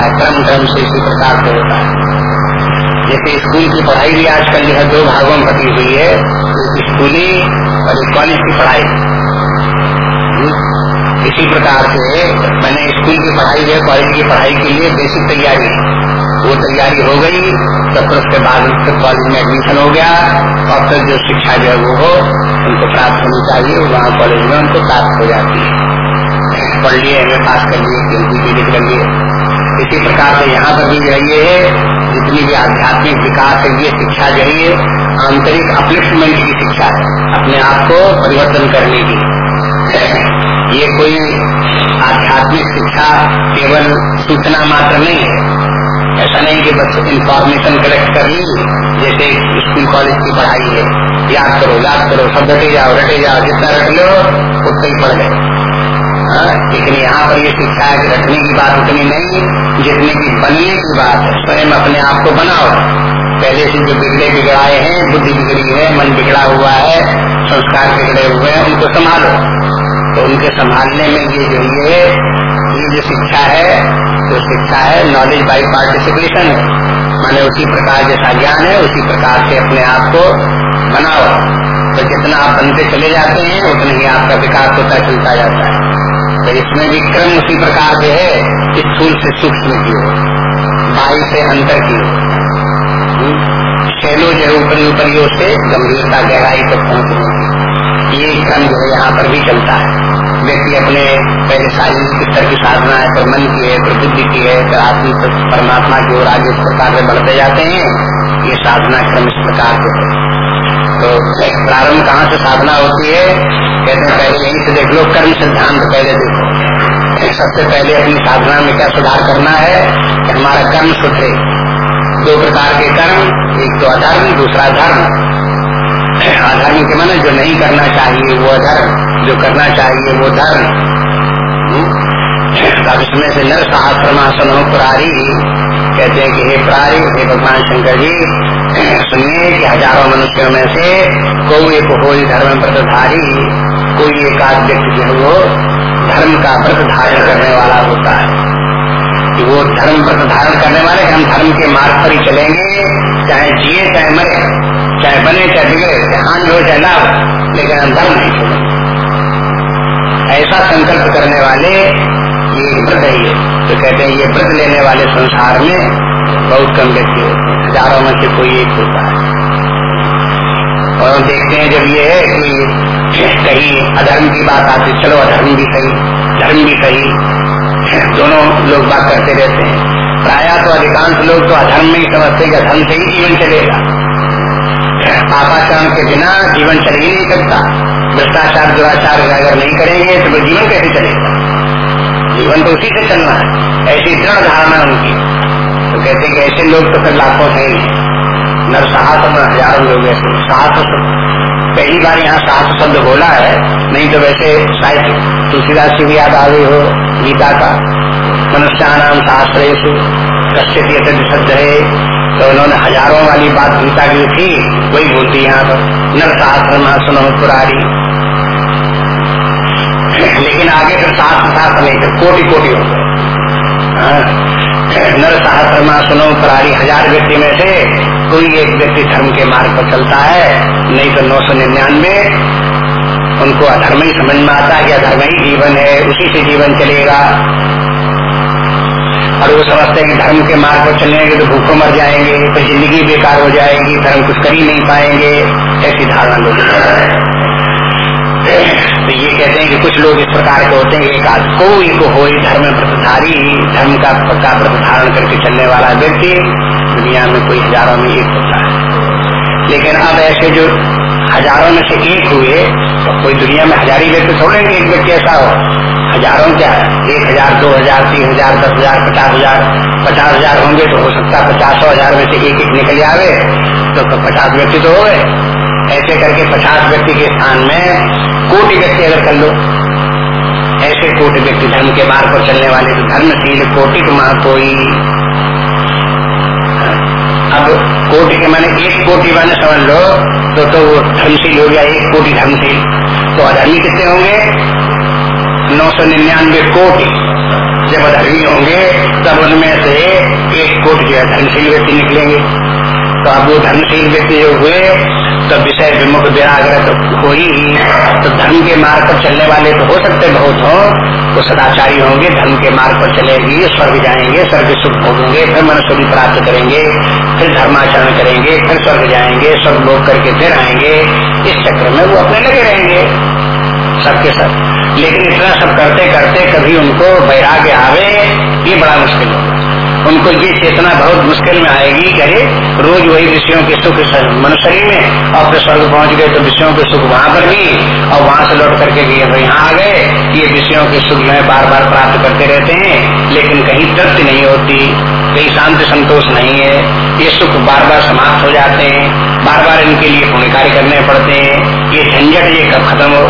क्रम क्रम से इसी प्रकार से होता है। जैसे स्कूल की पढ़ाई भी आजकल जो है दो भागों में बटी हुई है स्कूली और कॉलेज की पढ़ाई। इसी प्रकार से मैंने स्कूल की पढ़ाई है, कॉलेज की पढ़ाई के लिए बेसिक तैयारी। वो तैयारी हो गई तो फिर उसके बाद फिर कॉलेज में एडमिशन हो गया। और फिर जो शिक्षा जो है वो हो, उनको प्राप्त होनी चाहिए, वहाँ कॉलेज में उनको प्राप्त हो जाती है। पढ़ लिए एम पास कर लिए पी कर लिए। इसी प्रकार से यहाँ पर भी जो है। जितनी भी आध्यात्मिक विकास है, ये शिक्षा जो है आंतरिक अपलिफ्टमेंट की शिक्षा है, अपने आप को परिवर्तन करने की। ये कोई आध्यात्मिक शिक्षा केवल सूचना मात्र नहीं है। ऐसा नहीं कि बस इंफॉर्मेशन कलेक्ट कर ली, जैसे स्कूल कॉलेज की पढ़ाई है। याद करो याद करो, सब रटे जाओ रटे जाओ, जितना रट लो, उतना ही पढ़ गए हाँ, लेकिन यहाँ पर ये शिक्षा है कि रटने की बात उतनी नहीं जितने की बनने की बात है। स्वयं अपने आप को बनाओ। पहले से जो बिगड़े बिगड़ाए हैं बुद्धि बिगड़ी है मन बिगड़ा हुआ है संस्कार बिगड़े हुए हैं उनको संभालो। तो उनके संभालने में ये जो ये ये जो शिक्षा है तो शिक्षा है नॉलेज बाई पार्टिसिपेशन माने उसी प्रकार जैसा ज्ञान है उसी प्रकार से अपने आप को बनाओ। तो जितना आप बनते चले जाते हैं उतना ही आपका विकास होता चलता जाता है। तो इसमें भी क्रम उसी प्रकार से है कि स्थूल से सूक्ष्म की हो बाई से अंतर की हो। शैलो जो ऊपरी ऊपरी से गंभीरता गहराई तक पहुँचने ये क्रम जो है यहाँ पर भी चलता है। व्यक्ति अपने पहले शारीरिक स्तर की साधना है फिर मन की है फिर बुद्धि की है, फिर आत्मिक परमात्मा की ओर आगे इस प्रकार से बढ़ते जाते हैं। ये साधना क्रम इस प्रकार से है। तो प्रारंभ कहाँ से साधना होती है? कहते हैं, पहले यही से देख लो, कर्म सिद्धांत पहले देखो। सबसे पहले अपनी साधना में क्या सुधार करना है? कि हमारा कर्म सुधरे दो प्रकार के कर्म, एक तो अधर्म, दूसरा धर्म। अधर्म के मन जो नहीं करना चाहिए, वो अधर्म। जो करना चाहिए, वो धर्म। हम्म? अब इसमें से नर सहस्रमासन हो पुरारी कहते हैं कि हे प्रारी, हे भगवान शंकर जी सुनिए कि हज़ारों मनुष्यों में से कोई एक हो धर्म व्रतधारी, कोई एक आध व्यक्ति जो वो धर्म का व्रत धारण करने वाला होता है। कि वो धर्म व्रत धारण करने वाले, हम धर्म के मार्ग पर ही चलेंगे, चाहे जिए, चाहे मरे, चाहे बने, चाहे बिगड़े, चाहे हानि हो, चाहे लाभ लेकिन हम धर्म नहीं छोड़ेंगे। ऐसा संकल्प करने वाले ये व्रत है ये तो कहते हैं, ये व्रत लेने वाले संसार में बहुत कम व्यक्ति होते हैं। हज़ारों में से कोई एक होता है। और हम देखते हैं जब ये है कि कहीं अधर्म की बात आती, चलो अधर्म भी सही, धर्म भी सही, दोनों लोग बात करते रहते हैं। प्राय तो अधिकांश लोग तो अधर्म में ही समझते हैं धर्म से ही जीवन चलेगा। पापाचरण के बिना जीवन चल ही नहीं सकता। भ्रष्टाचार, दुराचार अगर नहीं करेंगे तो वो जीवन कैसे चलेगा? जीवन तो उसी से चलना है। ऐसी दृढ़ धारणा उनकी। तो कहते हैं कि ऐसे लोग तो फिर लाखों है ही। नर साहस में हज़ारों लोग ऐसे साहस पहली बार यहाँ साहस शब्द बोला है, नहीं तो वैसे शायद तुलसीदास की भी याद आ गई हो, गीता का। मनुष्य शास्त्र कश्य शब्द है तो उन्होंने हज़ारों वाली बात गीता की थी, वही बोलती यहाँ पर, नर शास्त्र सुनो पुरारी। लेकिन आगे फिर शास्त्र शास्त्र नहीं, फिर कोटि कोटि हो गए। हाँ। नर सहस्रमा सुनो पुरारी हज़ार व्यक्ति में से कोई एक व्यक्ति धर्म के मार्ग पर चलता है। नहीं तो नौ सौ निन्यानवे। उनको अधर्म ही समझ में आता है कि अधर्म ही जीवन है, उसी से जीवन चलेगा। और वो समझते हैं कि धर्म के मार्ग पर चलेंगे तो भूखों मर जाएँगे तो ज़िंदगी बेकार हो जाएगी, धर्म कुछ कर ही नहीं पाएँगे, ऐसी धारणा लोग तो ये कहते हैं कि कुछ लोग इस प्रकार के होते हैं एक कोई को हो धर्म व्रतधारी धर्म का पक्का व्रत धारण करके चलने वाला व्यक्ति, दुनिया में कोई हज़ारों में एक होता है। लेकिन अब ऐसे जो हज़ारों में से एक हुए तो कोई दुनिया में हजारी व्यक्ति थोड़े एक व्यक्ति ऐसा हो। हज़ारों क्या है? एक हज़ार, दो हज़ार, तीन हज़ार, दस हज़ार, पचास हज़ार पचास हज़ार होंगे तो हो सकता है पचास हज़ार में से एक एक निकल आवे तो पचास व्यक्ति तो हो गए ऐसे करके पचास व्यक्ति के स्थान में कोटि व्यक्ति अगर कर लो। ऐसे कोटि व्यक्ति धर्म के मार्ग पर चलने वाले तो धर्मशील कोटि माँ कोई अब कोटि के माने एक कोटि माने समझ लो तो तो वो धर्मशील हो गया, एक कोटि धर्मशील। तो अधर्मी कितने होंगे? नौ सौ निन्यानवे कोटि। जब अधर्मी होंगे, तब उनमें से एक कोटि जो है धर्मशील व्यक्ति निकलेंगे। तो अब वो धर्मशील व्यक्ति जो हुए तो विषय विमुख विराग्रत हो ही तो धर्म के मार्ग पर चलने वाले तो हो सकते बहुत हो तो सदाचारी होंगे धर्म के मार्ग पर चलेगी स्वर्ग जाएँगे, स्वर्ग सुख भोगेंगे, फिर मनुष्य भी प्राप्त करेंगे, फिर धर्माचरण करेंगे, फिर स्वर्ग जाएँगे, स्वर्ग भोग करके फिर आएँगे, इस चक्र में वो अपने लगे रहेंगे, सबके सब। लेकिन इतना सब करते करते कभी उनको वैराग्य आवे, ये बड़ा मुश्किल होगा उनको ये चेतना बहुत मुश्किल में आएगी कि अरे, रोज वही विषयों के सुख मनुष्य में और फिर स्वर्ग पहुँच गए तो विषयों के सुख वहाँ पर भी और वहाँ से लौट करके गए यहाँ आ गए, ये विषयों के सुख है बार बार प्राप्त करते रहते हैं, लेकिन कहीं तृप्ति नहीं होती, कहीं शांति संतोष नहीं है, ये सुख बार बार समाप्त हो जाते हैं बार बार इनके लिए पुण्य कार्य करने पड़ते हैं, ये झंझट ये कब खत्म हो,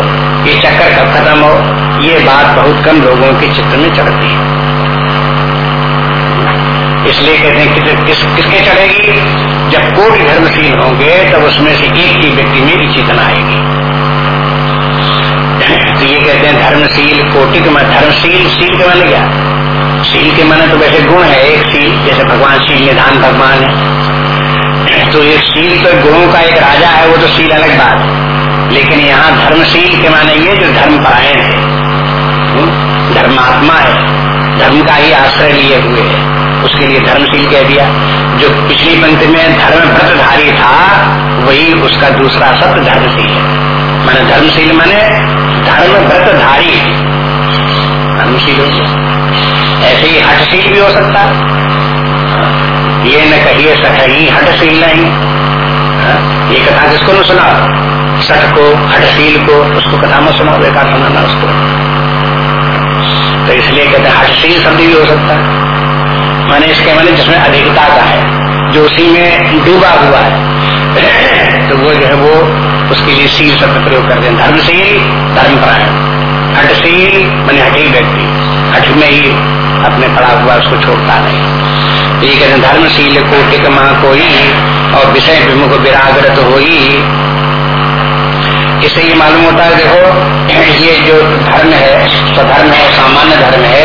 ये चक्कर कब खत्म हो, ये बात बहुत कम लोगों के चित्र में चढ़ती है। इसलिए कहते हैं कि किस किसके चढ़ेगी? जब कोटि धर्मशील होंगे तब उसमें से एक ही व्यक्ति में चेतना आएगी। तो ये कहते हैं धर्मशील कोटि के धर्मशील शील के माने क्या? शील के माने तो वैसे गुण है एक शील जैसे भगवान शील निधान भगवान है। तो ये शील तो गुणों का एक राजा है वो तो शील अलग बात है। लेकिन यहाँ धर्मशील के माने ये जो धर्म परायण है। हम्म, धर्मात्मा है। धर्म का ही आश्रय लिए हुए है। उसके लिए धर्मशील कह दिया। जो पिछली पंक्ति में धर्म व्रतधारी था, वही उसका दूसरा शब्द धर्मशील है। माने धर्मशील माने धर्म व्रतधारी धर्मशील हो ऐसे ही हटशील भी हो सकता। ये न कहिए सही हटशील नहीं। ये कथा किसको न सुना सठ को, हटशील को, उसको कथा में सुना बेकार सुनाना उसको। तो इसलिए कहते हैं हटशील शब्द भी हो सकता। है माने इसके माने जिसमें अधिकता का है, जो उसी में डूबा हुआ है तो वो जो है वो उसके लिए शील शब्द प्रयोग करते हैं धर्मशील, धर्मपरायण। हटशील मैंने हटी व्यक्ति। हट में ही अपने पड़ा हुआ उसको छोड़ता नहीं। ये कहते हैं, धर्मशील को टिकमा कोई और विषय विमुख विराग्रत हो इससे ये मालूम होता है, देखो, ये जो धर्म है, स्वधर्म है, सामान्य धर्म है,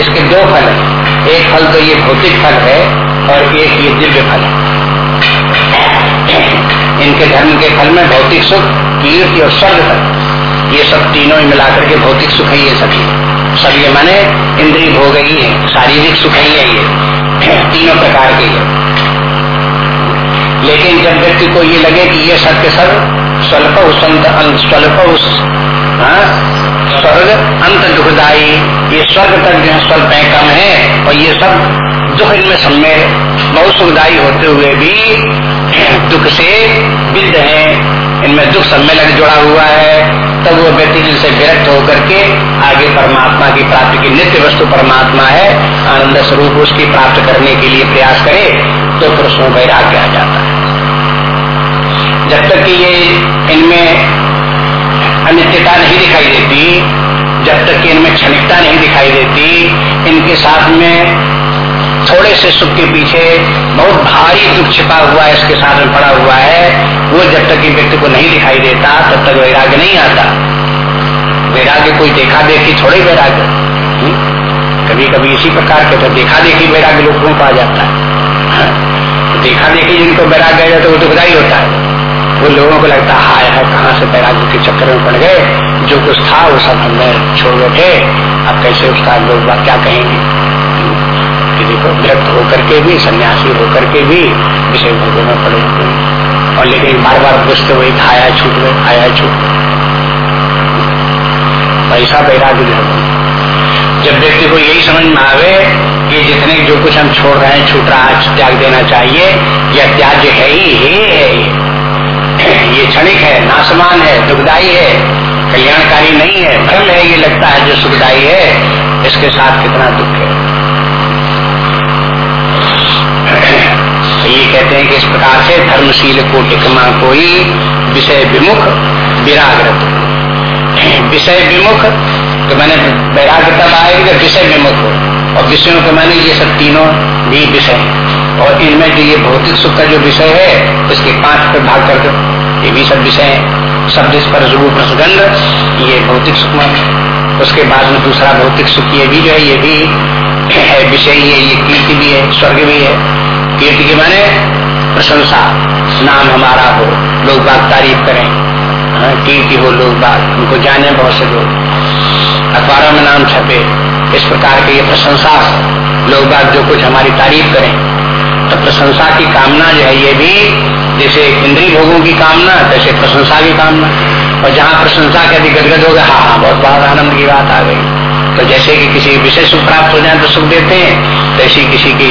इसके दो फल है। एक फल तो ये भौतिक फल है और एक ये दिव्य फल है। इनके धर्म के फल में भौतिक सुख कीर्ति और स्वर्ग तक ये सब तीनों ही मिलाकर के भौतिक सुख है ये सभी। सब ये माने इंद्रिय भोग ही है शारीरिक सुख ही है ये। तीनों प्रकार के ये। लेकिन जब व्यक्ति को ये लगे कि ये सब के सब स्वल्प स्वल्प हाँ, स्वर्ग, अंत दुखदायी। ये स्वर्ग तक जो स्वल्प है कम है। और ये सब दुख इनमें सम्य बहुत सुखदायी होते हुए भी दुख से विद्ध है। इनमें दुख सम्मेलन जुड़ा हुआ है। तब वो व्यक्ति जिनसे विरक्त होकर के आगे परमात्मा की प्राप्ति की नित्य वस्तु परमात्मा है, आनंद स्वरूप उसकी प्राप्त करने के लिए प्रयास करे तो उसमें वैराग्य आ जाता है। जब तक कि ये इनमें अनित्यता नहीं दिखाई देती, जब तक कि इनमें क्षणिकता नहीं दिखाई देती। इनके साथ में थोड़े से सुख के पीछे बहुत भारी दुख छिपा हुआ है, इसके साथ में पड़ा हुआ है। वो जब तक कि व्यक्ति को नहीं दिखाई देता, तब तक वैराग्य नहीं आता। वैराग्य कोई देखा देखी थोड़े वैराग्य। हम्म? कभी कभी इसी प्रकार के तो देखा देखी वैराग्य लोगों को आ जाता है। हाँ? देखा देखी जिनको वैराग्य आ जाता है, वो दुखदाई होता है। वो लोगों को लगता है, हाय हाय, कहाँ से बैराग्य के चक्कर में पड़ गए। जो कुछ था, वो सब हमने छोड़ बैठे अब कैसे उसका लोग क्या कहेंगे? देखो विरक्त होकर के भी, सन्यासी होकर के भी विषय भोगों में पड़े हुए और लेकिन बार बार बुझते वही खाया छूट गए, खाया छूट बैराग्य जो जब व्यक्ति को यही समझ में आवे कि जितने जो कुछ हम छोड़ रहे हैं, छूट रहा है, त्याग देना चाहिए, यह त्याग है, ही है। ये क्षणिक है नासमान है दुखदाई है, कल्याणकारी नहीं है, भ्रम है, ये लगता है जो सुखदाई है, इसके साथ कितना दुख है। तो ये कहते हैं कि इस प्रकार से धर्मशील को टिकमा कोई विषय विमुख, विराग्रत। विषय विमुख तो मैंने वैराग्य तब आएगी विषय विमुख हो। और विषयों के मैंने ये सब तीनों भी विषय और इनमें जो ये भौतिक सुख का जो विषय है उसके पाँच पर भाग कर दो। ये भी सब विषय शब्द स्पर्श रूप रसगंध ये भौतिक सुख उसके बाद में दूसरा भौतिक सुख ये भी जो है ये भी है विषय है ये कीर्ति भी है स्वर्ग भी है। कीर्ति के माने प्रशंसा नाम हमारा हो लोग बात तारीफ़ करें। हाँ, कीर्ति हो लोग बात उनको जाने बहुत से लोग। अखबारों में नाम छपे इस प्रकार के ये प्रशंसा लोग बात जो कुछ हमारी तारीफ़ करें तो प्रशंसा की कामना जो है ये भी जैसे इंद्रिय भोगों की कामना तैसे प्रशंसा की कामना। और जहाँ प्रशंसा के अधिक गदगद हो गए हाँ हाँ बहुत बहुत आनंद की बात आ गई। तो जैसे कि किसी विषय सुख प्राप्त हो जाए तो सुख देते हैं तैसी किसी की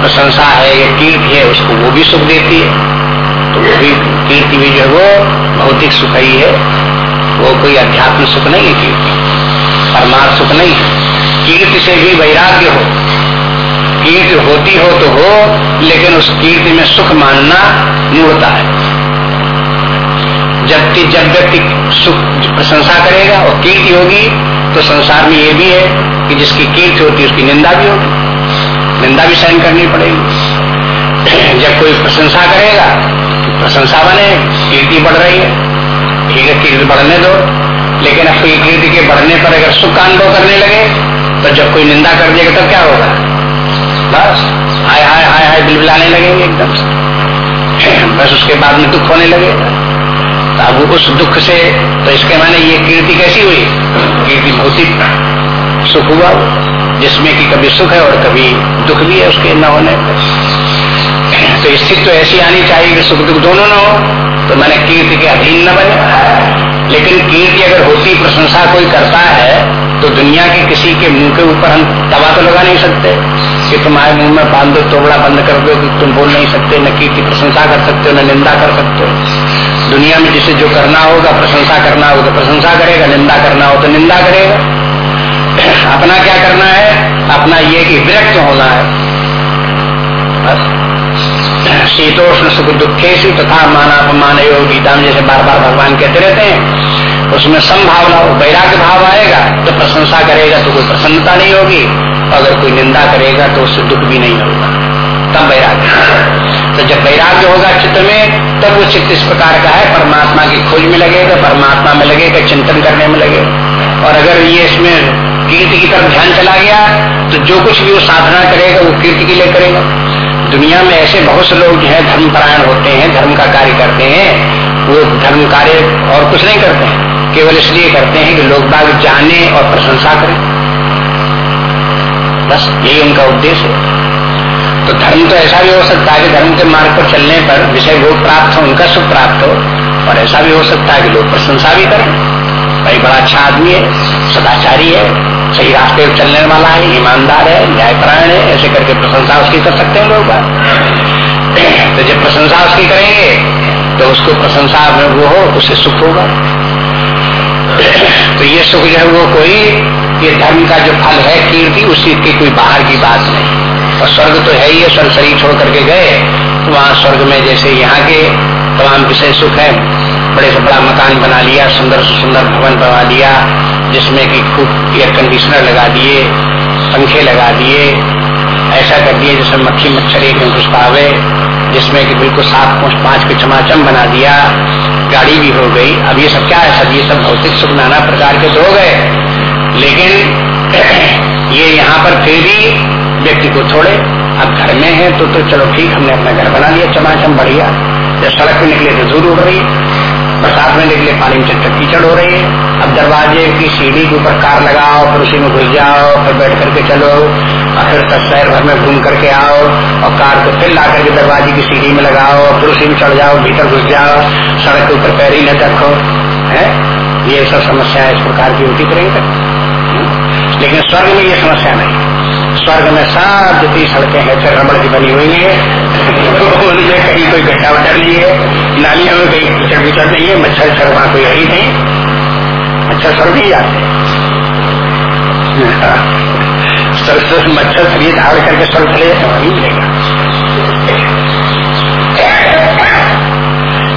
प्रशंसा है या कीर्ति है, उसको वो भी सुख देती है। तो वो भी कीर्ति भी जो है वो भौतिक सुख ही है। वो कोई अध्यात्म सुख नहीं है। कीर्ति परमार्थ सुख नहीं है। कीर्ति से भी वैराग्य हो। कीर्ति होती हो तो हो, लेकिन उस कीर्ति में सुख मानना मूर्ता है। जब जब व्यक्ति सुख प्रशंसा करेगा और कीर्ति होगी तो संसार में ये भी है कि जिसकी कीर्ति होती है, उसकी निंदा भी होगी। निंदा भी सहन करनी पड़ेगी। जब कोई प्रशंसा करेगा तो प्रशंसा बने, कीर्ति बढ़ रही है। ठीक है, कीर्ति बढ़ने दो, लेकिन अब कीर्ति के बढ़ने पर अगर सुख का अनुभव करने लगे तो जब कोई निंदा कर देगा, तब क्या होगा? बस, हाय हाय हाय हाय, बिलबिलाने लगेंगे एकदम से। बस उसके बाद में दुख होने लगेगा तो अब उस दुख से तो इसके माने ये कीर्ति कैसी हुई? कीर्ति भौतिक सुख हुआ, जिसमें कि कभी सुख है और कभी दुख भी है उसके न होने तो स्थिति तो ऐसी आनी चाहिए कि सुख दुख दोनों न हो तो मैंने कीर्ति के अधीन न बने। लेकिन कीर्ति अगर होती, प्रशंसा कोई करता है तो दुनिया के किसी के मुँह के ऊपर हम दवा तो लगा नहीं सकते। कि तुम्हारे मुँह में बाँध दो तोबड़ा बंद कर दो कि तुम बोल नहीं सकते, न की प्रशंसा कर सकते हो, न निंदा कर सकते हो। दुनिया में जिसे जो करना होगा, प्रशंसा करना होगा। तो प्रशंसा करेगा, निंदा करना हो तो निंदा करेगा। अपना क्या करना है? अपना ये कि विरक्त होना है। शीतोष्ण सुख दुखे तथा माना अपमान योग गीता में जैसे बार बार भगवान कहते रहते हैं, उसमें संभावना हो वैराग्य भाव आएगा तो प्रशंसा करेगा तो कोई प्रसन्नता नहीं होगी। अगर कोई निंदा करेगा तो उससे दुख भी नहीं होगा। तब वैराग्य। तो जब वैराग्य होगा चित्त में, तब वो चित्त इस प्रकार का है, परमात्मा की खोज में लगेगा, परमात्मा में लगेगा, चिंतन करने में लगेगा। और अगर ये इसमें कीर्ति की तरफ़ ध्यान चला गया तो जो कुछ भी वो साधना करेगा, वो कीर्ति के लिए करेगा। दुनिया में ऐसे बहुत से लोग है, धर्मपरायण होते हैं, धर्म का कार्य करते हैं, वो धर्म कार्य और कुछ नहीं करते हैं। केवल इसलिए करते हैं कि लोग बाग जाने और प्रशंसा करें। बस यही उनका उद्देश्य है। तो धर्म तो ऐसा भी हो सकता है कि धर्म के मार्ग पर चलने पर विषय भोग प्राप्त हो, उनका सुख प्राप्त हो, और ऐसा भी हो सकता है कि लोग प्रशंसा भी करें। भाई, बड़ा अच्छा आदमी है, सदाचारी है, सही रास्ते पर चलने वाला है, ईमानदार है, न्यायपरायण है, ऐसे करके प्रशंसा उसकी कर सकते हैं लोग तो जब प्रशंसा उसकी करेंगे तो उसको प्रशंसा में वो हो उसे सुख होगा। तो ये सुख जो है वो कोई ये धर्म का जो फल है, कीर्ति, उसी की कोई बाहर की बात नहीं। और स्वर्ग तो है ही है, स्वर्ग शरीर छोड़ करके गए। तो वहाँ स्वर्ग में जैसे यहाँ के तमाम विषय सुख है। बड़े से बड़ा मकान बना लिया, सुंदर से सुंदर भवन बना लिया जिसमें कि खूब एयर कंडीशनर लगा दिए, पंखे लगा दिए। ऐसा कर दिए जिसमें मक्खी, मच्छर एक घुस पावे जिसमें कि बिल्कुल सात पाँच पाँच के चमाचम बना दिया। गाड़ी भी हो गई। अब ये सब क्या है? सब ये सब भौतिक सुख नाना प्रकार के तो हो। गए लेकिन, ये यहाँ पर फिर भी व्यक्ति को छोड़े। अब घर में है तो तो चलो ठीक, हमने अपना घर बना लिया, चमाचम बढ़िया। जब सड़क पे निकले तो दूर उड़ रही बरसात में निकले पानी में चक्कर कीचड़ हो रही है। अब दरवाजे की सीढ़ी के ऊपर कार लगाओ, फिर उसी में घुस जाओ, फिर बैठ करके चलो। और फिर तब शहर भर में घूम करके आओ। और कार को फिर ला करके दरवाजे की सीढ़ी में लगाओ, फिर उसी में चढ़ जाओ, भीतर घुस जाओ। सड़क के ऊपर पैर ही न रखो, है? ये सब समस्या इस प्रकार की होती करेंगे लेकिन स्वर्ग में ये समस्या नहीं। स्वर्ग में सब जितनी सड़कें हैं, फिर रबड़ की बनी हुई है। उनमें कहीं कोई गड्ढा वड्ढा नहीं है। नालियों में कहीं कीचड़ विचड़ नहीं है। मच्छर छड़ वहाँ कोई है ही नहीं। मच्छर सड़ भी जाते मच्छर शरीर धाड़ करके सड़ चले वहीं मिलेगा।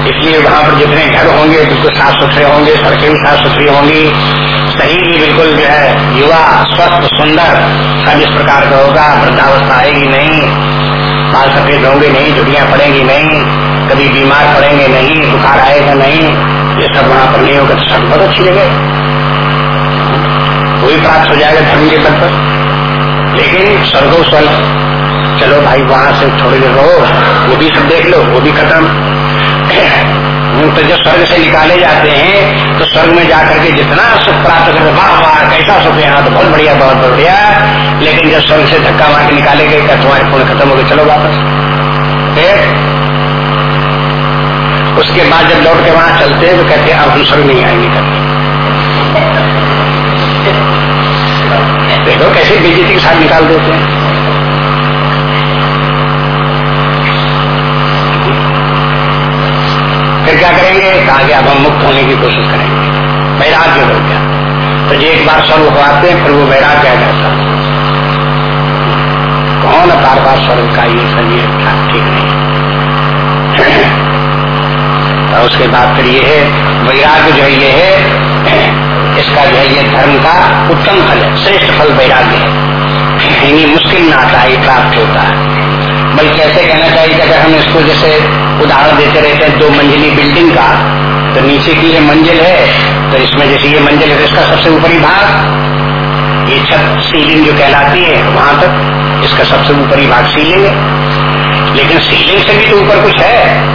इसलिए वहाँ पर जितने घर होंगे बिल्कुल साफ़ सुथरे होंगे, सड़कें भी साफ़ सुथरी होंगी शरीर भी बिल्कुल जो है, युवा, स्वस्थ, सुंदर, सब इस प्रकार का होगा, वृद्धावस्था आएगी नहीं, बाल सफ़ेद होंगे नहीं झुड़ियाँ पड़ेंगी नहीं, कभी बीमार पड़ेंगे नहीं, बुखार आएगा नहीं, ये सब वहाँ पर नहीं होगा तो सब बहुत अच्छी जगह भी प्राप्त हो जाएगा धर्म के पद पर। लेकिन स्वर्गो स्वर्ग, चलो भाई, वहाँ से थोड़ी देर रहो, वो भी सब देख लो, वो भी खत्म। तो जब स्वर्ग से निकाले जाते हैं तो स्वर्ग में जाकर के जितना सुख प्राप्त करते वाह वाह, कैसा सुख यहाँ तो बहुत बढ़िया बहुत बढ़िया। लेकिन जब स्वर्ग से धक्का मार के निकाले गए, क्या तुम्हारे पुण्य खत्म हो गए, चलो वापस। उसके बाद जब लौट के वहाँ चलते हैं तो कहते हैं, अब हम स्वर्ग नहीं आएँगे कभी देखो कैसे बीजेपी के साथ निकाल देते हैं। फिर क्या करेंगे? कहा कि अब हम मुक्त होने की कोशिश करेंगे। वैराग्य हो गया। तो जो एक बार स्वर्ग हो आते हैं फिर वो वैराग्य आ जाता कौन बार बार स्वर्ग का ये सब ठीक नहीं। और उसके बाद फिर ये है वैराग्य जो ये है, इसका जो है ये धर्म का उत्तम फल है, श्रेष्ठ फल वैराग्य है। मुश्किल में आता है प्राप्त होता। है बल्कि ऐसे कहना चाहिए कि अगर हम इसको जैसे उदाहरण देते रहते हैं, दो मंजिली बिल्डिंग का। तो नीचे की ये मंजिल है तो इसमें जैसे ये मंजिल है तो इसका सबसे ऊपरी भाग, ये छत सीलिंग जो कहलाती है, वहाँ तक, इसका सबसे ऊपरी भाग सीलिंग है। लेकिन सीलिंग से भी तो ऊपर कुछ है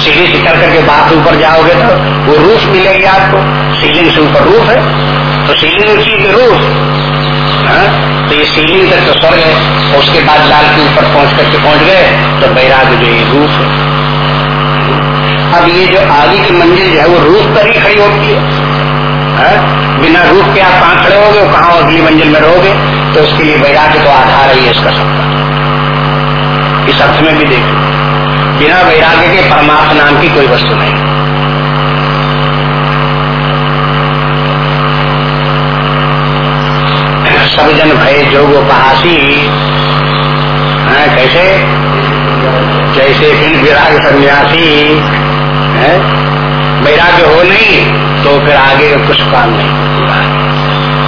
सीढ़ी से कर करके बात ऊपर जाओगे तो वो रूफ मिलेगी आपको। सीलिंग से ऊपर रूफ है तो सीलिंग ऊँची रूफ तो ये सीलिंग तक तो स्वर्ग है उसके बाद लाल के ऊपर पहुँच करके पहुँच गए तो बैराग जो ये रूप है। अब ये जो आगे की मंजिल जो है वो रूप पर ही खड़ी होती है, है? बिना रूप के आप कहाँ खड़े होगे कहाँ अगली मंजिल में रहोगे? तो उसके लिए वैराग्य तो आधार है इसका सबका इस अर्थ में भी देखो बिना वैराग्य के परमात्मा नाम की कोई वस्तु नहीं। सब जन भय जोग उपहासी कैसे? जैसे फिर विराग सन्यासी। है? वैराग्य हो नहीं तो फिर आगे कुछ काम नहीं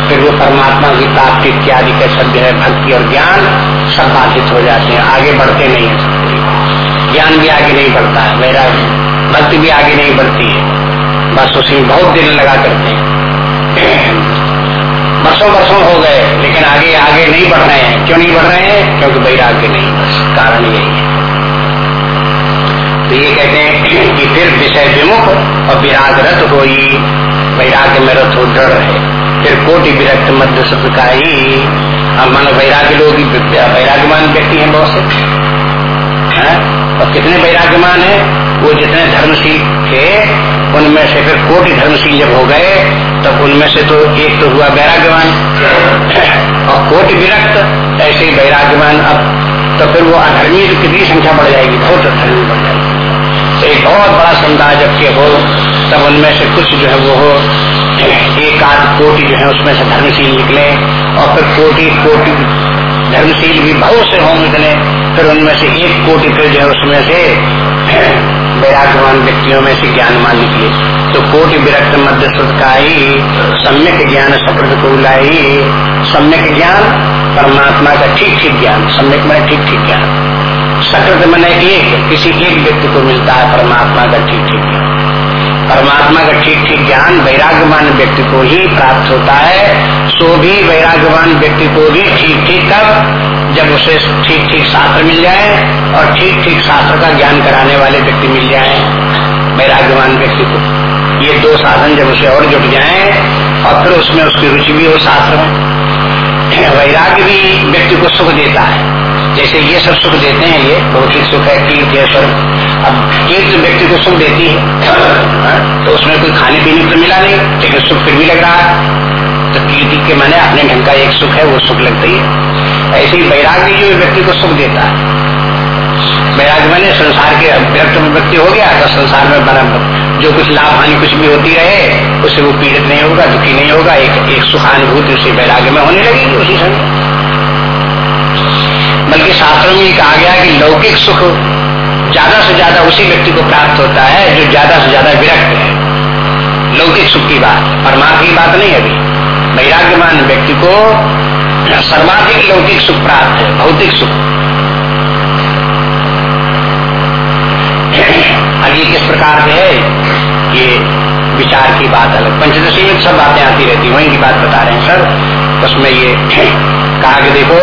फिर वो परमात्मा की प्राप्ति इत्यादि के शब्द है, भक्ति और ज्ञान सब बाधित हो जाते हैं। आगे बढ़ते नहीं है ज्ञान भी आगे नहीं बढ़ता है, वैराग्य, भक्ति भी आगे नहीं बढ़ती है। बस उसी बहुत दिन लगा करते हैं। वर्षों वर्षों हो गए, लेकिन आगे आगे नहीं बढ़ रहे हैं। क्यों नहीं बढ़ रहे हैं? क्योंकि वैराग्य नहीं, बस कारण यही है। तो ये कहते हैं कि फिर विषय विमुख और विरागरत हो वैराग्य में रथ हो दृढ़ है फिर कोटि विरक्त मध्य सुख का ही मान वैराग्य लोग वैराग्यमान व्यक्ति हैं बहुत से। और कितने वैराग्यमान है? वो जितने धर्मशील थे, उनमें से फिर कोटि धर्मशील जब हो गए तब उनमें से तो एक तो हुआ वैराग्यवान, और कोटि विरक्त, ऐसे ही वैराग्यवान अब तो फिर वो अधर्मी की कितनी संख्या बढ़ जाएगी, बहुत अधर्मी बढ़ जाएगी। तो एक बहुत बड़ा समुदाय जबकि हो, तब उनमें से कुछ जो है वो हो, एक आध कोटि जो है उसमें से धर्मशील निकले, और फिर कोटि कोटि धर्मशील भी बहुत से हों निकले फिर उनमें से एक कोटि फिर जो है उसमें से वैराग्यवान व्यक्तियों में से ज्ञानमान निकले। तो कोटि विरक्त मध्य ही सम्यक ज्ञान सकृत को लाई सम्यक ज्ञान, परमात्मा का ठीक ठीक ज्ञान, सम्यक मैंने ठीक ठीक ज्ञान। सकृत मैंने एक, किसी एक व्यक्ति को मिलता है परमात्मा का ठीक ठीक ज्ञान। परमात्मा का ठीक ठीक ज्ञान वैराग्यवान व्यक्ति को ही प्राप्त होता है, सो भी वैराग्यवान व्यक्ति को भी ठीक ठीक कब जब उसे ठीक ठीक शास्त्र मिल जाए और ठीक ठीक शास्त्र का ज्ञान कराने वाले व्यक्ति मिल जाए वैराग्यवान व्यक्ति को। ये दो साधन जब उसे और जुट जाए और फिर उसमें उसकी रुचि भी हो शास्त्र में। वैराग्य भी व्यक्ति को सुख देता है। जैसे ये सब सुख देते हैं ये भौतिक सुख है तीर्थ है स्वर्ग। अब तीर्थ व्यक्ति को सुख देती है हाँ, तो उसमें कोई खाने पीने तो मिला नहीं लेकिन सुख फिर भी लग रहा है। तो कीर्ति के माने अपने ढंग का एक सुख है वो सुख लगती है ऐसे ही वैराग्य जो व्यक्ति को सुख देता है। वैराग्य मैंने संसार के व्यक्त व्यक्ति हो गया तो संसार में बना जो कुछ लाभ हानि कुछ भी होती रहे उससे वो पीड़ित नहीं होगा, दुखी नहीं होगा, एक एक सुखानुभूति उसे वैराग्य में होने लगेगी उसी समय। बल्कि शास्त्रों में कहा गया कि लौकिक सुख ज़्यादा से ज़्यादा उसी व्यक्ति को प्राप्त होता है, जो ज़्यादा से ज़्यादा विरक्त है। लौकिक सुख की बात, परमात्मा की बात नहीं अभी। वैराग्यमान व्यक्ति को सर्वाधिक लौकिक सुख प्राप्त है, भौतिक सुख अब ये किस प्रकार से है। ये विचार की बात अलग। पंचदशी में सब बातें आती रहती वहीं की बात बता रहे हैं सर। उसमें ये कहा कि देखो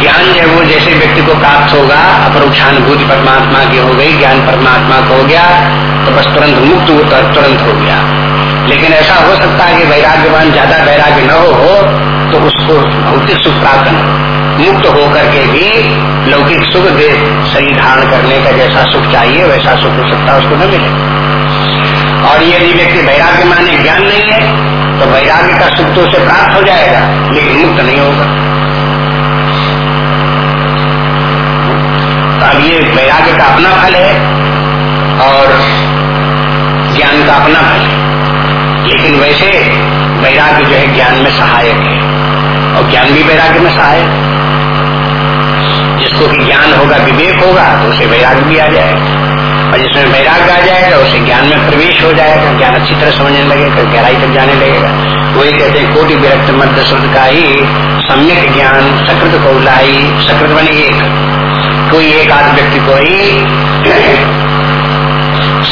ज्ञान जो वो जैसे व्यक्ति को प्राप्त होगा अपरोक्षानुभूति परमात्मा की हो गई ज्ञान परमात्मा को हो गया तो बस तुरंत मुक्त हो तुरंत हो गया। लेकिन ऐसा हो सकता है कि वैराग्यवान ज़्यादा वैराग्य न हो, तो उसको भौतिक सुख प्राप्त मुक्त होकर के भी लौकिक सुख दे, सही धारण करने का जैसा सुख चाहिए, वैसा सुख हो सकता उसको न मिले। और यदि व्यक्ति वैराग्य माने ज्ञान नहीं है तो वैराग्य का सुख तो उसे प्राप्त हो जाएगा, लेकिन मुक्त नहीं होगा। अब ये वैराग्य का अपना फल है, और ज्ञान का अपना फल है। लेकिन वैसे वैराग्य जो है ज्ञान में सहायक है, और ज्ञान भी वैराग्य में सहायक है। ज्ञान होगा, विवेक होगा तो उसे वैराग भी आ जाएगा। और जिसमें वैराग्य आ जाएगा, उसे ज्ञान में प्रवेश हो जाएगा, ज्ञान अच्छी तरह समझने लगेगा गहराई तक जाने लगेगा। वही कहते हैं, कोटि विरक्त मध्य शुद्ध का ही सम्यक ज्ञान, सकृत को लाई सकृत बने एक। कोई एक आध व्यक्ति को ही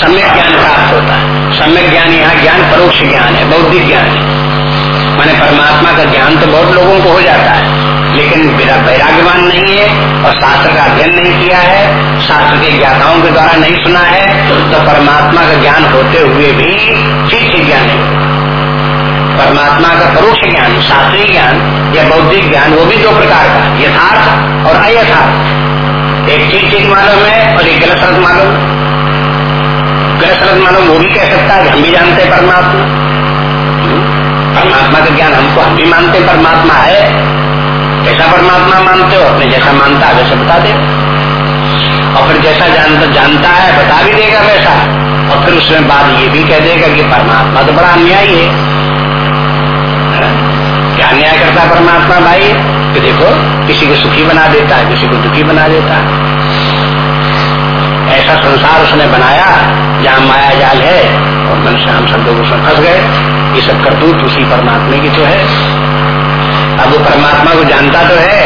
सम्यक ज्ञान प्राप्त होता है। सम्यक ज्ञान यहाँ ज्ञान, परोक्ष ज्ञान है, बौद्धिक ज्ञान है। मैंने परमात्मा का ज्ञान तो बहुत लोगों को हो जाता है। लेकिन वैराग्यवान नहीं है और शास्त्र का अध्ययन नहीं किया है, शास्त्र के ज्ञाताओं के द्वारा नहीं सुना है तो परमात्मा का ज्ञान होते हुए भी ठीक ठीक ज्ञान है परमात्मा का परोक्ष ज्ञान, शास्त्रीय ज्ञान या बौद्धिक ज्ञान, वो भी दो प्रकार का यथार्थ और अयथार्थ। एक ठीक ठीक मालूम है और एक गलत सलत मालूम गलत सलत मालूम वो भी कह सकता है हम भी जानते हैं परमात्मा। परमात्मा का ज्ञान हमको, हम भी मानते परमात्मा है। कैसा परमात्मा मानते हो, अपने जैसा मानता है, वैसा बता दे। और फिर जैसा जानता जानता है, बता भी देगा वैसा। और फिर उसमें बात ये भी कह देगा कि परमात्मा तो बड़ा अन्यायी है। क्या अन्याय करता है परमात्मा भाई? कि देखो, किसी को सुखी बना देता है, किसी को दुखी बना देता है। ऐसा संसार उसने बनाया, जहाँ माया जाल है, और मनुष्य हम सब लोग उसमें फंस गए। ये सब करतूत उसी परमात्मा की तो है। अब वो परमात्मा को जानता तो है,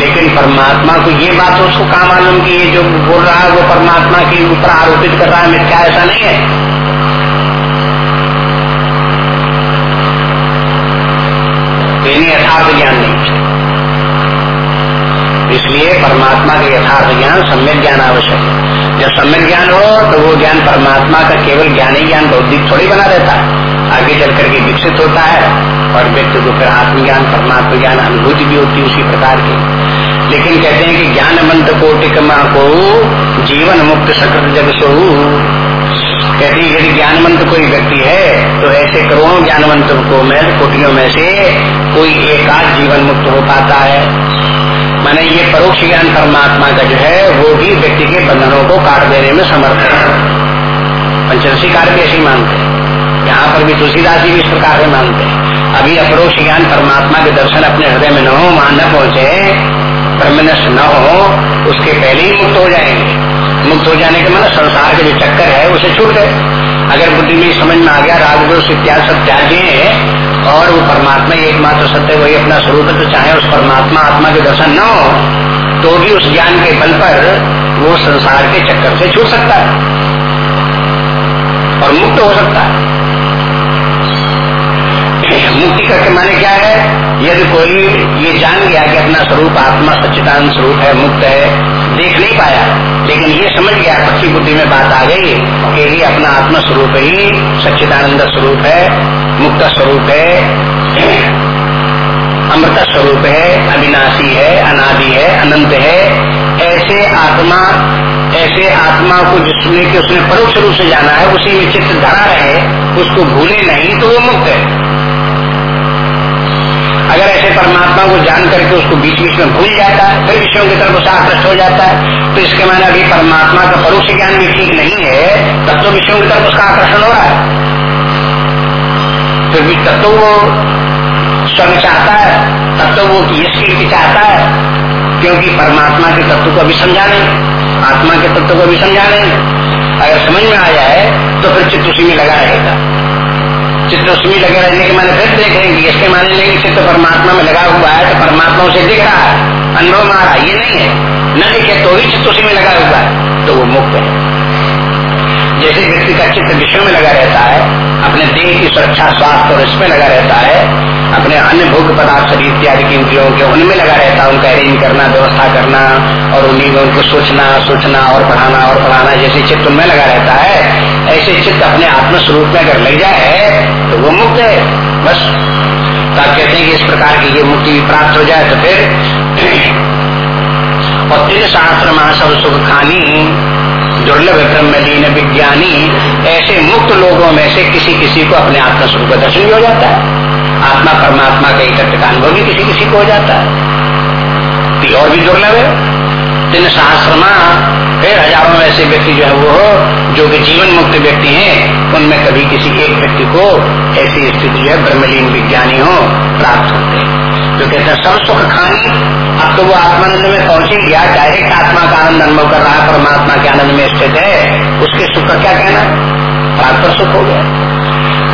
लेकिन परमात्मा को ये बात तो उसको कहा मालूम कि ये जो बोल रहा है, वो परमात्मा के ऊपर आरोपित कर रहा है, मिथ्या ऐसा नहीं है। यथार्थ ज्ञान नहीं इसलिए परमात्मा का यथार्थ ज्ञान, सम्यक ज्ञान आवश्यक है। जब सम्यक ज्ञान हो तो वो ज्ञान परमात्मा का केवल ज्ञान ही ज्ञान बौद्धिक थोड़ी बना रहता है। आगे चल करके विकसित होता है। और व्यक्ति को फिर आत्मज्ञान परमात्मा ज्ञान अनुभूति भी होती उसी प्रकार की। लेकिन कहते हैं कि ज्ञान मंत्र कोटिक को जीवन मुक्त सकृत जग सो कहते हैं, यदि ज्ञान मंत्र कोई व्यक्ति है तो ऐसे करोड़ों ज्ञान मंत्र को मैं, कोटियों में से कोई एक आध जीवन मुक्त हो पाता है। मैंने ये परोक्ष ज्ञान परमात्मा का जो है, वो भी व्यक्ति के बंधनों को काट देने में समर्थ है। पंचदशी कार्य ऐसे मानते हैं। यहाँ पर भी तुलसीदास जी भी इस प्रकार से मानते हैं। अभी अपरोक्ष ज्ञान परमात्मा के दर्शन अपने हृदय में न हो, वहाँ न पहुँचे, ब्रह्मनष्ट न हो, उसके पहले ही मुक्त हो जाएँगे। मुक्त हो जाने के मतलब संसार के जो चक्कर है, उसे छूट गए। अगर बुद्धि में समझ में आ गया राजदोष इत्यादि सब त्यागे और वो परमात्मा एकमात्र सत्य वही अपना स्वरूप तो चाहे उस परमात्मा, आत्मा के दर्शन न हो तो भी उस ज्ञान के बल पर वो संसार के चक्कर से छूट सकता है। और मुक्त हो सकता है। मुक्ति करके माने क्या है? यदि कोई ये जान गया कि अपना स्वरूप आत्मा सच्चिदानंद स्वरूप है, मुक्त है, देख नहीं पाया, लेकिन ये समझ गया, पक्की बुद्धि में बात आ गई कि ही अपना आत्मा स्वरूप ही सच्चिदानंद स्वरूप है, मुक्त स्वरूप है, अमृत स्वरूप है, अविनाशी है, अनादि है, अनंत है, ऐसे आत्मा ऐसे आत्मा को जिसने कि उसने परोक्ष रूप से जाना है, उसी में चित्त धरा रहे, उसको भूले नहीं तो वो मुक्त है। अगर ऐसे परमात्मा को जान करके उसको बीच बीच में भूल जाता है, फिर विषयों की तरफ़ उसे आकृष्ट हो जाता है तो इसके माने अभी परमात्मा का परोक्ष ज्ञान भी ठीक नहीं है, तब तो विषयों की तरफ़ उसका आकर्षण हो रहा है। फिर भी तब तो वो स्वर्ग चाहता है, तब तो वो यश चाहता है, क्योंकि परमात्मा के तत्व को अभी समझा नहीं, आत्मा के तत्व को अभी समझा नहीं। अगर समझ में आ जाए तो फिर चित्त उसी में लगा रहेगा। चित्त उसमें लगे रहने के माने फिर देखेंगे इसके माने नहीं चित्त परमात्मा में लगा हुआ है तो परमात्मा उसे दिख रहा है। अनुभव में आ रहा ये नहीं है। न दिखे तो ही चित्त उसी में लगा हुआ है। तो वो मुक्त है। जैसे व्यक्ति का चित्त विषय में लगा रहता है, अपने देह की सुरक्षा, स्वास्थ्य और इसमें लगा रहता है, अपने अन्य भोग पदार्थ, शरीर इत्यादि की इंद्रियों के उनमें लगा रहता है, उनका अरेंज करना, व्यवस्था करना, और उन्हीं में उनको सोचना सोचना और पढ़ाना और पढ़ाना जैसे चित्त उनमें लगा रहता है ऐसे चित्त अपने आत्म स्वरूप में अगर लग जाए तो वो मुक्त है। बस। तो आप कहते हैं कि इस प्रकार की ये मुक्ति प्राप्त हो जाए तो फिर और तीन शास्त्र महासव सुख खानी दुर्लभ ब्रह्मलीन विज्ञानी, ऐसे मुक्त लोगों में से किसी किसी को अपने आत्मा स्वरूप का दर्शन भी हो जाता है। आत्मा परमात्मा का एकत्र का अनुभव भी किसी किसी को हो जाता है। तो और भी दुर्लभ है। तीन सहस्रमा फिर हज़ारों ऐसे व्यक्ति जो है वो जो कि जीवन मुक्त व्यक्ति हैं, उनमें कभी किसी एक व्यक्ति को ऐसी स्थिति है ब्रह्मलीन विज्ञानी हो, प्राप्त होते हैं। जो कहते हैं, सब सुख खानी। अब तो वो आत्मानंद में पहुँच गया डायरेक्ट आत्मा का आनंद अनुभव कर रहा है, परमात्मा के आनंद में स्थित है। उसके सुख का क्या कहना? प्राप्त सुख हो गया।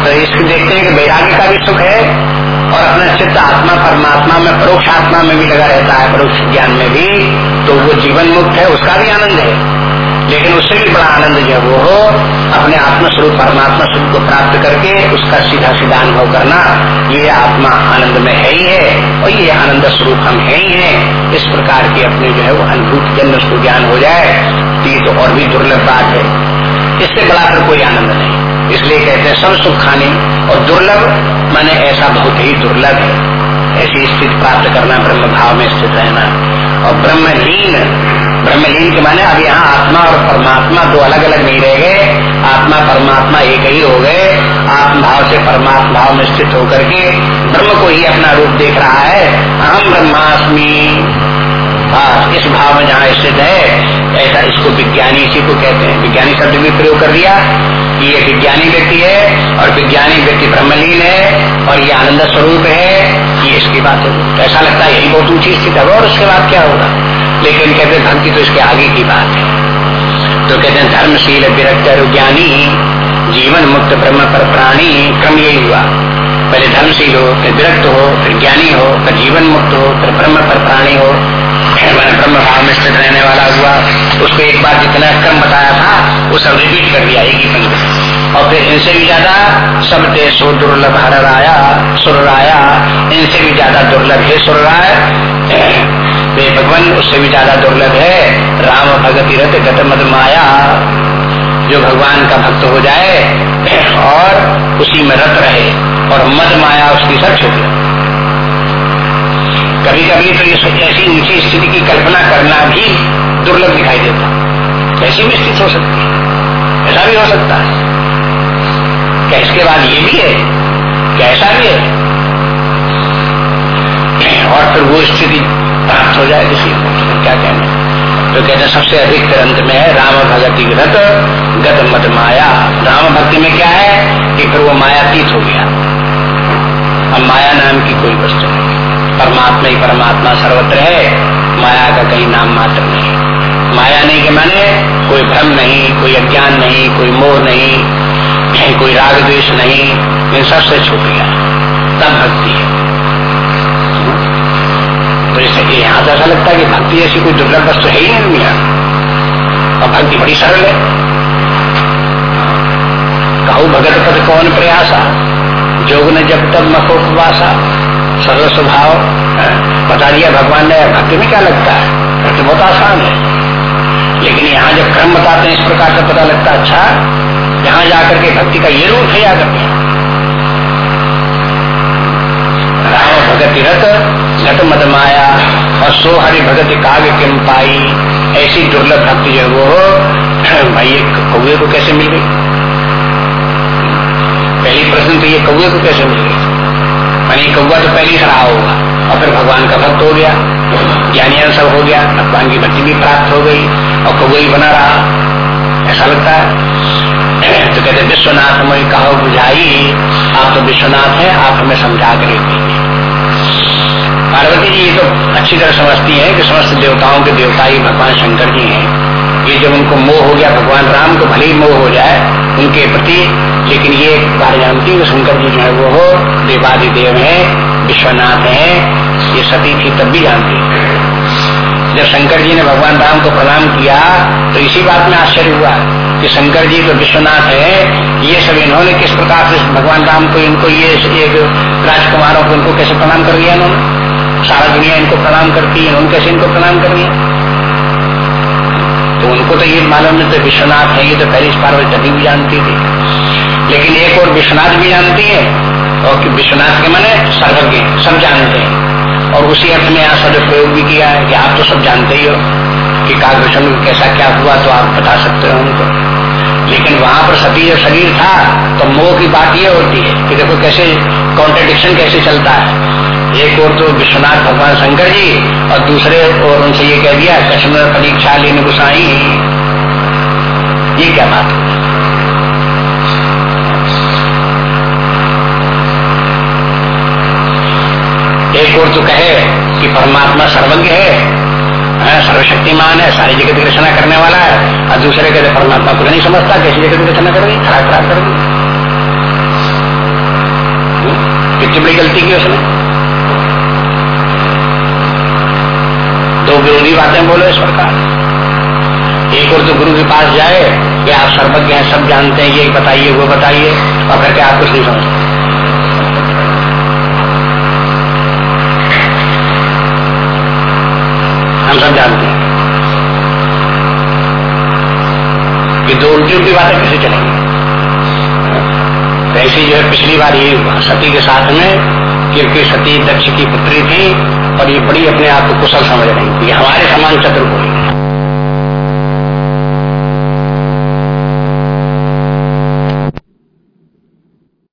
तो इसको देखते हैं कि वैराग्य का भी सुख है, और अपना चित्त आत्मा, परमात्मा में, परोक्ष आत्मा में भी लगा रहता है, परोक्ष ज्ञान में भी। तो वो जीवन मुक्त है, उसका भी आनंद है। लेकिन उससे भी बड़ा आनंद जो वो हो, अपने आत्म स्वरूप परमात्मा स्वरूप को प्राप्त करके उसका सीधा सीधा अनुभव करना, ये आत्मा आनंद में है ही है, और ये आनंद स्वरूप हम है ही है। इस प्रकार की अपने जो है वो अनुभूत जन्म उसको ज्ञान हो जाए तो ये तो और भी दुर्लभ बात है। इससे बड़ा फिर कोई आनंद नहीं। इसलिए कहते हैं, सब सुख खाने और दुर्लभ, माने ऐसा बहुत ही दुर्लभ है। ऐसी स्थिति प्राप्त करना ब्रह्म भाव में स्थित रहना। और ब्रह्मलीन। ब्रह्मलीन के माने अब यहाँ आत्मा और परमात्मा दो अलग अलग नहीं रह गए। आत्मा, परमात्मा एक ही हो गए। आत्म भाव से परमात्मा भाव स्थित होकर के ब्रह्म को ही अपना रूप देख रहा है। अहम ब्रह्मास्मि। इस भाव में जहाँ स्थित है। ऐसा इसको विज्ञानी इसी को कहते हैं। विज्ञानी शब्द भी प्रयोग कर दिया कि ये विज्ञानी व्यक्ति है और विज्ञानी व्यक्ति ब्रह्मलीन है और ये आनंद स्वरूप है ये इसकी बात है ऐसा लगता है यही बहुत ऊँची स्थित है और उसके बाद क्या होगा? लेकिन कहते भक्ति तो इसके आगे की बात है। तो कहते हैं, धर्मशील विरक्त ज्ञानी, जीवन मुक्त ब्रह्म पर प्राणी क्रम यही हुआ। पहले धर्मशील हो, फिर विरक्त हो, फिर ज्ञानी हो, फिर जीवन मुक्त हो, फिर ब्रह्म पर प्राणी हो। ब्रह्म भाव में स्थित रहने वाला हुआ। उसको एक बार जितना क्रम बताया था, वो सब रिपीट कर दिया एक ही पंक्ति और फिर इनसे भी ज़्यादा सब देशो दुर्लभ हर राया सुर राया इनसे भी ज़्यादा दुर्लभ है सुर राय वे भगवान, उससे भी ज़्यादा दुर्लभ है राम भगत रथ गत मद माया। जो भगवान का भक्त हो जाए, और उसी में रत रहे, और मद माया उसकी सब छुप कभी कभी तो ये ऐसी ऊँची स्थिति की कल्पना करना भी दुर्लभ दिखाई देता कैसी भी स्थिति हो सकती है। ऐसा भी हो सकता है। क्या इसके बाद ये भी है? क्या ऐसा भी है? और फिर वो स्थिति प्राप्त हो जाए किसी को तो क्या कहना तो कहते हैं, सबसे अधिक अंत में है, राम भगति गत गत मत माया। राम भक्ति में क्या है? कि फिर वो मायातीत हो गया। अब माया नाम की कोई वस्तु नहीं। परमात्मा ही परमात्मा सर्वत्र है। माया का कहीं नाम मात्र नहीं। माया नहीं के माने कोई भ्रम नहीं, कोई अज्ञान नहीं, कोई मोह नहीं कोई राग द्वेष नहीं, इन सबसे छूट गया। तब भक्ति है। तो इसे यहाँ तो ऐसा लगता है कि भक्ति ऐसी कोई दुर्लभ वस्तु है ही नहीं दुनिया। और भक्ति बड़ी सरल है। कहू भगत पद कौन प्रयासा? जोग ने जब तब मखोपवासा सरल स्वभाव। बता दिया भगवान ने, भक्ति में क्या लगता है? भक्ति बहुत आसान है। लेकिन यहाँ जब क्रम बताते हैं, इस प्रकार से पता लगता है अच्छा यहाँ जाकर के भक्ति का ये रूप है या करते राम भगत रथ घट मद माया, और सो हरि भगत काव्य किम पाई। ऐसी दुर्लभ भक्ति जो वो भाई, ये कौए को कैसे मिल गई? पहली प्रश्न तो ये कौए को कैसे मिल गई? मैंने कौआ तो पहले रहा होगा और फिर भगवान का भक्त हो गया। ज्ञानियान सब हो गया। भगवान की भक्ति भी प्राप्त हो गई। और कौआ ही बना रहा। ऐसा लगता है। तो कहते विश्वनाथ मैं कहो बुझाई। आप तो विश्वनाथ हैं, आप हमें समझा कर पार्वती जी ये तो अच्छी तरह समझती है कि समस्त देवताओं के देवता ही भगवान शंकर जी हैं। ये जब उनको मोह हो गया, भगवान राम को भले ही मोह हो जाए, उनके प्रति, लेकिन ये है, शंकर जी जो है, वो हो, देवादि देव है, विश्वनाथ है, ये सती थी तब भी जानती जब शंकर जी ने भगवान राम को प्रणाम किया तो इसी बात में आश्चर्य हुआ कि शंकर जी तो विश्वनाथ है, ये सब इन्होंने किस प्रकार से भगवान राम को इनको ये एक राजकुमारों को इनको कैसे प्रणाम कर दिया इन्होंने? सारा दुनिया इनको प्रणाम करती है, इन्होंने कैसे इनको प्रणाम कर दिया? तो उनको तो ये मालूम नहीं तो विश्वनाथ है, ये तो पहले इस पार्वती तभी भी जानती थी। लेकिन एक और विश्वनाथ भी जानती है, और विश्वनाथ के माने सर्वज्ञ, सब जानते हैं। और उसी अर्थ में यहाँ सद प्रयोग भी किया है, कि आप तो सब जानते ही हो, कि कालभूषण कैसा क्या हुआ तो आप बता सकते हो उनको। लेकिन वहाँ पर सती जो शरीर था तो मोह की बात ये होती है, कि देखो कैसे कॉन्ट्रडिक्शन कैसे चलता है। एक और तो विश्वनाथ भगवान शंकर जी और दूसरे और उनसे ये कह दिया, कश्मीर परीक्षा लेने गुसाई ये क्या बात एक और तो कहे कि परमात्मा सर्वज्ञ है सर्वशक्तिमान है, सारी जगत की रचना करने वाला है, और दूसरे कहते, परमात्मा को नहीं समझता, कैसी जगत की रचना कर दी खराब खराब कर दी हम्म? कितनी बड़ी गलती की उसने? विरोधी बातें बोले इस प्रकार। एक और तो गुरु के पास जाए कि आप सर्वज्ञ हैं, सब जानते हैं, ये बताइए, वो बताइए, और करके आप कुछ नहीं समझते। हम सब जानते हैं। कि दो उल्टी उल्टी बातें कैसे चलेंगी? ऐसी जो है, पिछली बार ये सती के साथ में, क्योंकि सती दक्ष की पुत्री थी और ये बड़ी अपने आप को कुशल समझ रही थी हमारे समान चतुर कोई